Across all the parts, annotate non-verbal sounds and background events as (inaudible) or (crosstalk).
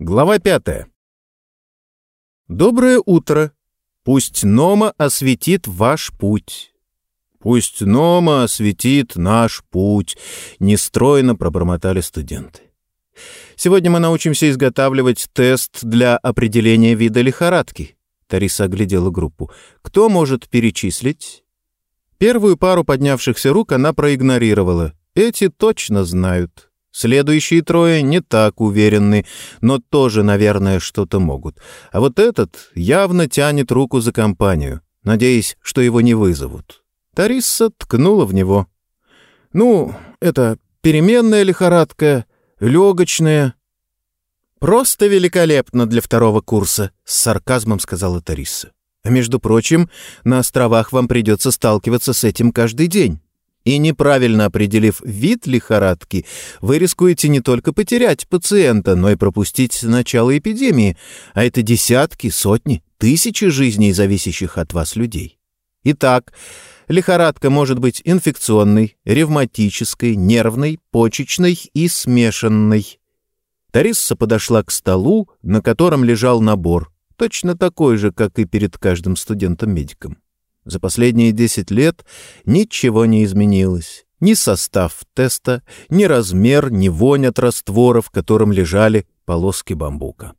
Глава пятая. Доброе утро. Пусть Нома осветит ваш путь. Пусть Нома осветит наш путь, нестройно пробормотали студенты. Сегодня мы научимся изготавливать тест для определения вида лихорадки. Тариса оглядела группу. Кто может перечислить? Первую пару поднявшихся рук она проигнорировала. Эти точно знают. Следующие трое не так уверены, но тоже, наверное, что-то могут. А вот этот явно тянет руку за компанию, надеясь, что его не вызовут. Тариса ткнула в него. «Ну, это переменная лихорадка, легочная». «Просто великолепно для второго курса», — с сарказмом сказала Тариса. «А между прочим, на островах вам придется сталкиваться с этим каждый день». И неправильно определив вид лихорадки, вы рискуете не только потерять пациента, но и пропустить начало эпидемии, а это десятки, сотни, тысячи жизней, зависящих от вас людей. Итак, лихорадка может быть инфекционной, ревматической, нервной, почечной и смешанной. Тарисса подошла к столу, на котором лежал набор, точно такой же, как и перед каждым студентом-медиком. За последние 10 лет ничего не изменилось. Ни состав теста, ни размер, ни вонь от раствора, в котором лежали полоски бамбука.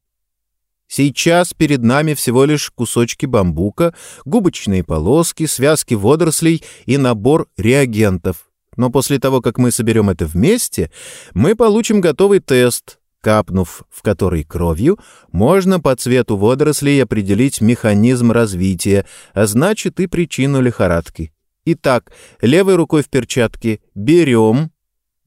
Сейчас перед нами всего лишь кусочки бамбука, губочные полоски, связки водорослей и набор реагентов. Но после того, как мы соберем это вместе, мы получим готовый тест, капнув в который кровью, можно по цвету водорослей определить механизм развития, а значит и причину лихорадки. Итак, левой рукой в перчатке берем...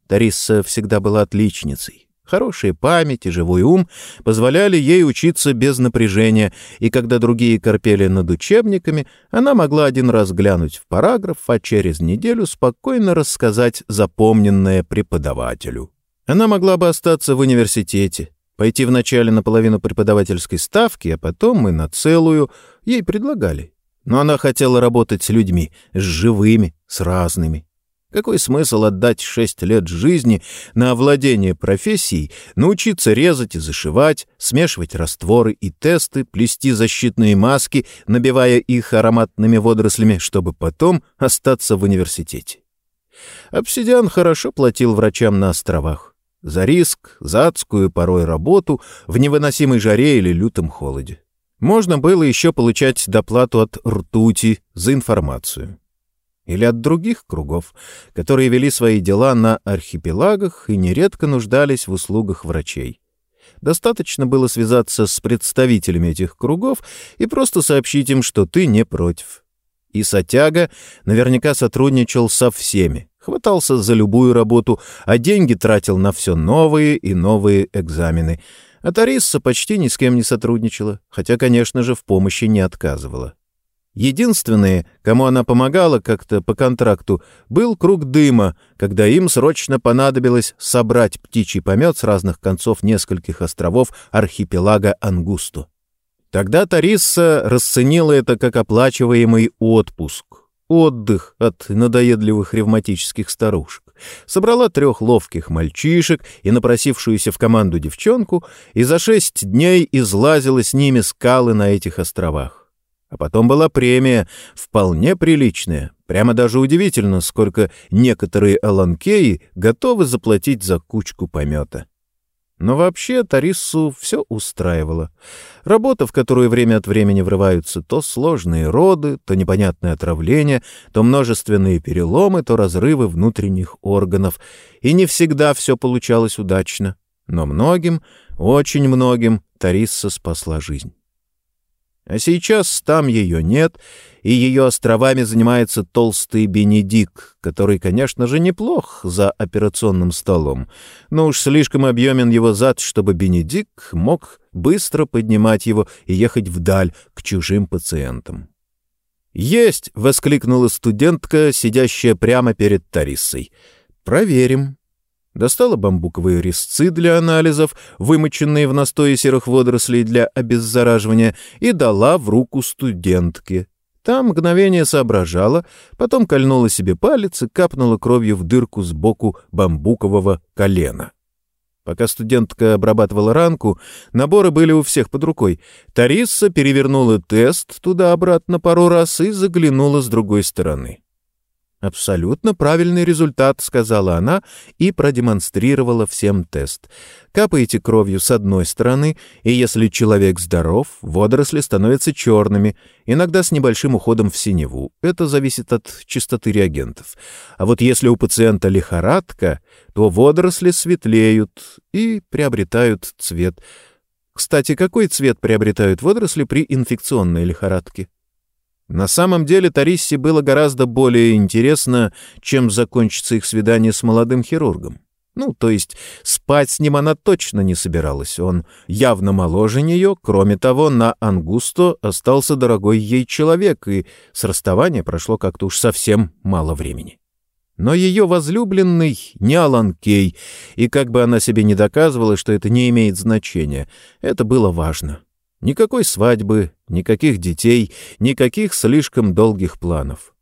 Тариса всегда была отличницей. Хорошая память и живой ум позволяли ей учиться без напряжения, и когда другие корпели над учебниками, она могла один раз глянуть в параграф, а через неделю спокойно рассказать запомненное преподавателю. Она могла бы остаться в университете, пойти вначале на половину преподавательской ставки, а потом и на целую. Ей предлагали. Но она хотела работать с людьми, с живыми, с разными. Какой смысл отдать шесть лет жизни на овладение профессией, научиться резать и зашивать, смешивать растворы и тесты, плести защитные маски, набивая их ароматными водорослями, чтобы потом остаться в университете? Обсидиан хорошо платил врачам на островах. За риск, за адскую порой работу в невыносимой жаре или лютом холоде. Можно было еще получать доплату от ртути за информацию. Или от других кругов, которые вели свои дела на архипелагах и нередко нуждались в услугах врачей. Достаточно было связаться с представителями этих кругов и просто сообщить им, что ты не против. И Сатяга наверняка сотрудничал со всеми, хватался за любую работу, а деньги тратил на все новые и новые экзамены. А Тарисса почти ни с кем не сотрудничала, хотя, конечно же, в помощи не отказывала. Единственные, кому она помогала как-то по контракту, был круг дыма, когда им срочно понадобилось собрать птичий помет с разных концов нескольких островов архипелага Ангусту. Тогда Тарисса расценила это как оплачиваемый отпуск, отдых от надоедливых ревматических старушек. Собрала трех ловких мальчишек и напросившуюся в команду девчонку и за шесть дней излазила с ними скалы на этих островах. А потом была премия, вполне приличная. Прямо даже удивительно, сколько некоторые аланкеи готовы заплатить за кучку помета. Но вообще Тарису все устраивало. Работа, в которую время от времени врываются то сложные роды, то непонятное отравление, то множественные переломы, то разрывы внутренних органов. И не всегда все получалось удачно. Но многим, очень многим Тариса спасла жизнь. А сейчас там ее нет, и ее островами занимается толстый Бенедик, который, конечно же, неплох за операционным столом, но уж слишком объемен его зад, чтобы Бенедик мог быстро поднимать его и ехать вдаль к чужим пациентам. «Есть!» — воскликнула студентка, сидящая прямо перед Тариссой. «Проверим». Достала бамбуковые резцы для анализов, вымоченные в настое серых водорослей для обеззараживания, и дала в руку студентке. Та мгновение соображала, потом кольнула себе палец и капнула кровью в дырку сбоку бамбукового колена. Пока студентка обрабатывала ранку, наборы были у всех под рукой. Тариса перевернула тест туда-обратно пару раз и заглянула с другой стороны. «Абсолютно правильный результат», — сказала она и продемонстрировала всем тест. Капаете кровью с одной стороны, и если человек здоров, водоросли становятся черными, иногда с небольшим уходом в синеву. Это зависит от частоты реагентов. А вот если у пациента лихорадка, то водоросли светлеют и приобретают цвет. Кстати, какой цвет приобретают водоросли при инфекционной лихорадке? На самом деле Тариссе было гораздо более интересно, чем закончится их свидание с молодым хирургом. Ну, то есть спать с ним она точно не собиралась. Он явно моложе нее. Кроме того, на Ангусто остался дорогой ей человек, и с расставания прошло как-то уж совсем мало времени. Но ее возлюбленный не Алан Кей, и как бы она себе не доказывала, что это не имеет значения, это было важно. Никакой свадьбы, никаких детей, никаких слишком долгих планов.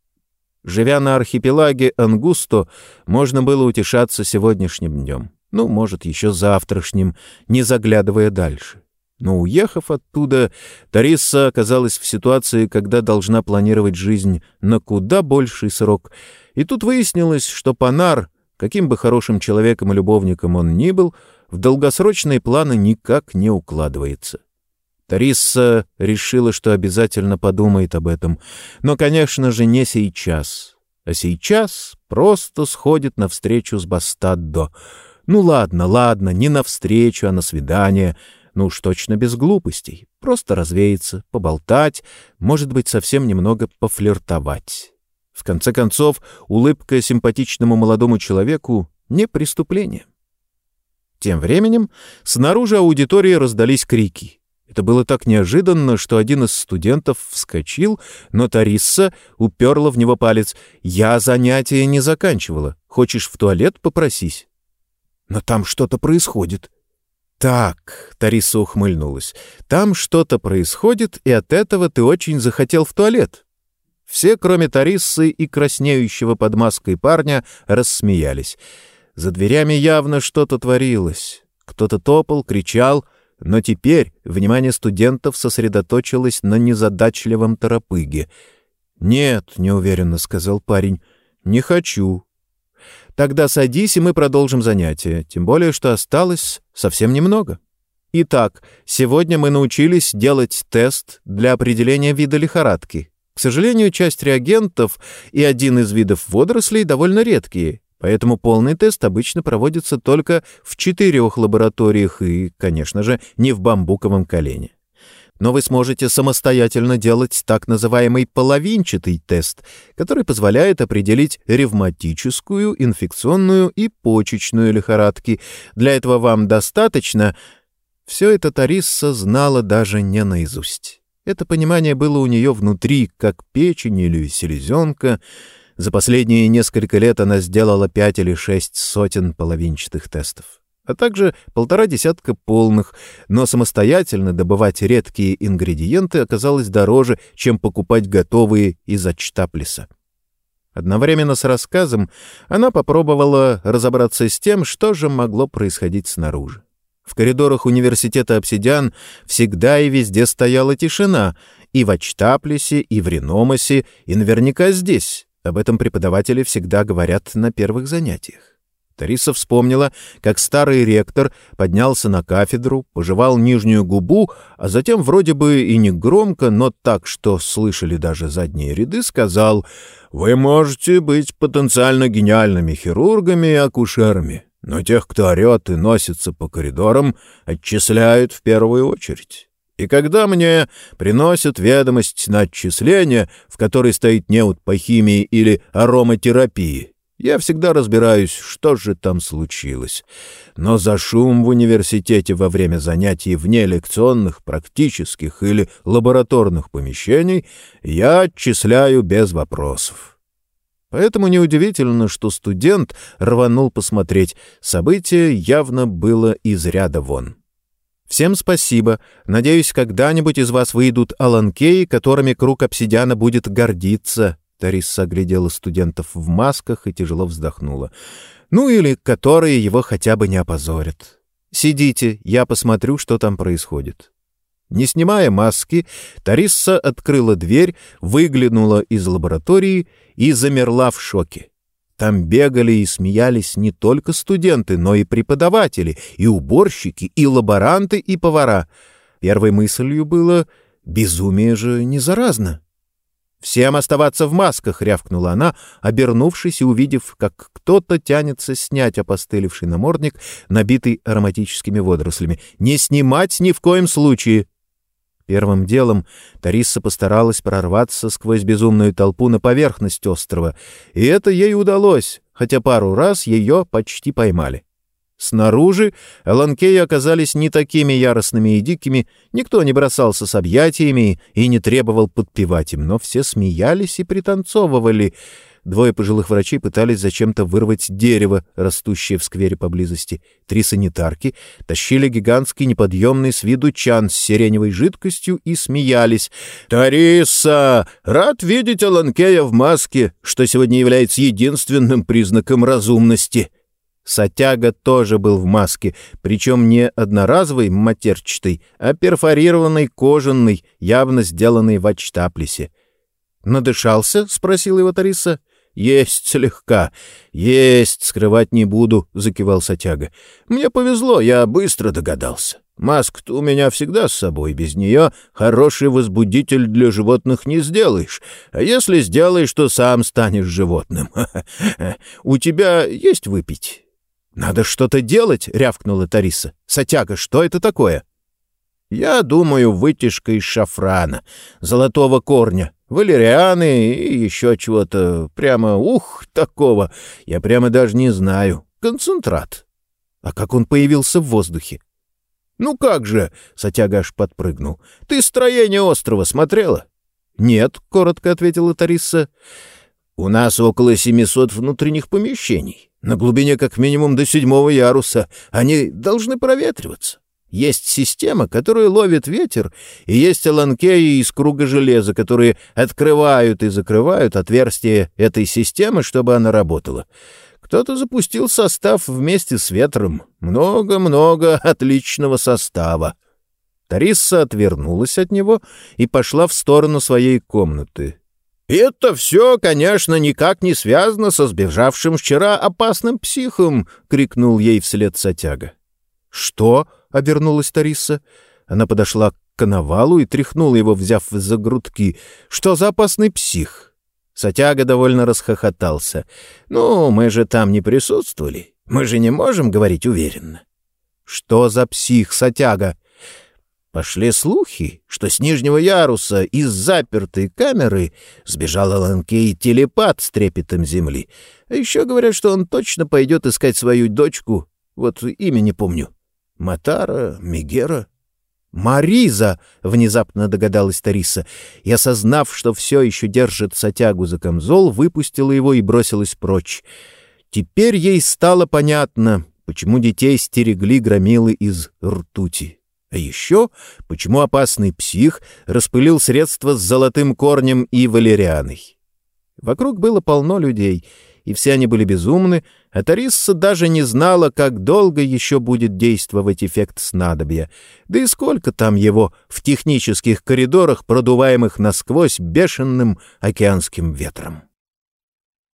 Живя на архипелаге Ангусто, можно было утешаться сегодняшним днем. Ну, может, еще завтрашним, не заглядывая дальше. Но уехав оттуда, Тариса оказалась в ситуации, когда должна планировать жизнь на куда больший срок. И тут выяснилось, что Панар, каким бы хорошим человеком и любовником он ни был, в долгосрочные планы никак не укладывается. Тариса решила, что обязательно подумает об этом. Но, конечно же, не сейчас. А сейчас просто сходит на встречу с Бастаддо. Ну ладно, ладно, не на встречу, а на свидание. Ну уж точно без глупостей. Просто развеяться, поболтать, может быть, совсем немного пофлиртовать. В конце концов, улыбка симпатичному молодому человеку — не преступление. Тем временем снаружи аудитории раздались крики — это было так неожиданно, что один из студентов вскочил, но Тарисса уперла в него палец. «Я занятия не заканчивала. Хочешь в туалет? Попросись». «Но там что-то происходит». «Так», — Тариса ухмыльнулась, — «там что-то происходит, и от этого ты очень захотел в туалет». Все, кроме Тариссы и краснеющего под маской парня, рассмеялись. За дверями явно что-то творилось. Кто-то топал, кричал — но теперь внимание студентов сосредоточилось на незадачливом торопыге. «Нет», — неуверенно сказал парень, — «не хочу». «Тогда садись, и мы продолжим занятие, тем более, что осталось совсем немного». Итак, сегодня мы научились делать тест для определения вида лихорадки. К сожалению, часть реагентов и один из видов водорослей довольно редкие, Поэтому полный тест обычно проводится только в четырех лабораториях и, конечно же, не в бамбуковом колене. Но вы сможете самостоятельно делать так называемый половинчатый тест, который позволяет определить ревматическую, инфекционную и почечную лихорадки. Для этого вам достаточно... Все это Тарисса знала даже не наизусть. Это понимание было у нее внутри, как печень или селезенка — за последние несколько лет она сделала пять или шесть сотен половинчатых тестов, а также полтора десятка полных, но самостоятельно добывать редкие ингредиенты оказалось дороже, чем покупать готовые из очтаплиса. Одновременно с рассказом она попробовала разобраться с тем, что же могло происходить снаружи. В коридорах университета «Обсидиан» всегда и везде стояла тишина, и в Ачтаплисе, и в Реномасе, и наверняка здесь, об этом преподаватели всегда говорят на первых занятиях. Тариса вспомнила, как старый ректор поднялся на кафедру, пожевал нижнюю губу, а затем вроде бы и не громко, но так, что слышали даже задние ряды, сказал «Вы можете быть потенциально гениальными хирургами и акушерами, но тех, кто орет и носится по коридорам, отчисляют в первую очередь». И когда мне приносят ведомость на отчисление, в которой стоит неуд по химии или ароматерапии, я всегда разбираюсь, что же там случилось. Но за шум в университете во время занятий вне лекционных, практических или лабораторных помещений я отчисляю без вопросов. Поэтому неудивительно, что студент рванул посмотреть. Событие явно было из ряда вон. Всем спасибо. Надеюсь, когда-нибудь из вас выйдут аланкеи, которыми круг обсидиана будет гордиться. Тариса оглядела студентов в масках и тяжело вздохнула. Ну или которые его хотя бы не опозорят. Сидите, я посмотрю, что там происходит». Не снимая маски, Тарисса открыла дверь, выглянула из лаборатории и замерла в шоке. Там бегали и смеялись не только студенты, но и преподаватели, и уборщики, и лаборанты, и повара. Первой мыслью было «безумие же не заразно». «Всем оставаться в масках!» — рявкнула она, обернувшись и увидев, как кто-то тянется снять опостылевший намордник, набитый ароматическими водорослями. «Не снимать ни в коем случае!» Первым делом Тариса постаралась прорваться сквозь безумную толпу на поверхность острова, и это ей удалось, хотя пару раз ее почти поймали. Снаружи Аланкеи оказались не такими яростными и дикими, никто не бросался с объятиями и не требовал подпевать им, но все смеялись и пританцовывали. Двое пожилых врачей пытались зачем-то вырвать дерево, растущее в сквере поблизости. Три санитарки тащили гигантский неподъемный с виду чан с сиреневой жидкостью и смеялись. «Тариса! Рад видеть Аланкея в маске, что сегодня является единственным признаком разумности!» Сатяга тоже был в маске, причем не одноразовый матерчатый, а перфорированный кожаный, явно сделанный в Ачтаплисе. «Надышался?» — спросил его Тариса. «Есть слегка. Есть, скрывать не буду», — закивал Сатяга. «Мне повезло, я быстро догадался. Маск-то у меня всегда с собой, без нее хороший возбудитель для животных не сделаешь. А если сделаешь, то сам станешь животным. (laughs) У тебя есть выпить?» «Надо что-то делать!» — рявкнула Тариса. «Сатяга, что это такое?» «Я думаю, вытяжка из шафрана, золотого корня, валерианы и еще чего-то прямо, ух, такого, я прямо даже не знаю. Концентрат». «А как он появился в воздухе?» «Ну как же!» — Сатяга аж подпрыгнул. «Ты строение острова смотрела?» «Нет», — коротко ответила Тариса. «У нас около семисот внутренних помещений. На глубине как минимум до седьмого яруса. Они должны проветриваться. Есть система, которая ловит ветер, и есть аланкеи из круга железа, которые открывают и закрывают отверстия этой системы, чтобы она работала. Кто-то запустил состав вместе с ветром. Много-много отличного состава. Тариса отвернулась от него и пошла в сторону своей комнаты. «Это все, конечно, никак не связано со сбежавшим вчера опасным психом!» — крикнул ей вслед Сатяга. «Что?» — обернулась Тариса. Она подошла к коновалу и тряхнула его, взяв за грудки. «Что за опасный псих?» Сатяга довольно расхохотался. «Ну, мы же там не присутствовали. Мы же не можем говорить уверенно». «Что за псих, Сатяга?» Пошли слухи, что с нижнего яруса из запертой камеры сбежал Аланкей телепат с трепетом земли. А еще говорят, что он точно пойдет искать свою дочку, вот имя не помню. Матара, Мегера? «Мариза!» — внезапно догадалась Тариса, и, осознав, что все еще держит сотягу за камзол, выпустила его и бросилась прочь. Теперь ей стало понятно, почему детей стерегли громилы из ртути. А еще, почему опасный псих распылил средства с золотым корнем и валерианой. Вокруг было полно людей, и все они были безумны, а Тарисса даже не знала, как долго еще будет действовать эффект снадобья, да и сколько там его в технических коридорах, продуваемых насквозь бешеным океанским ветром.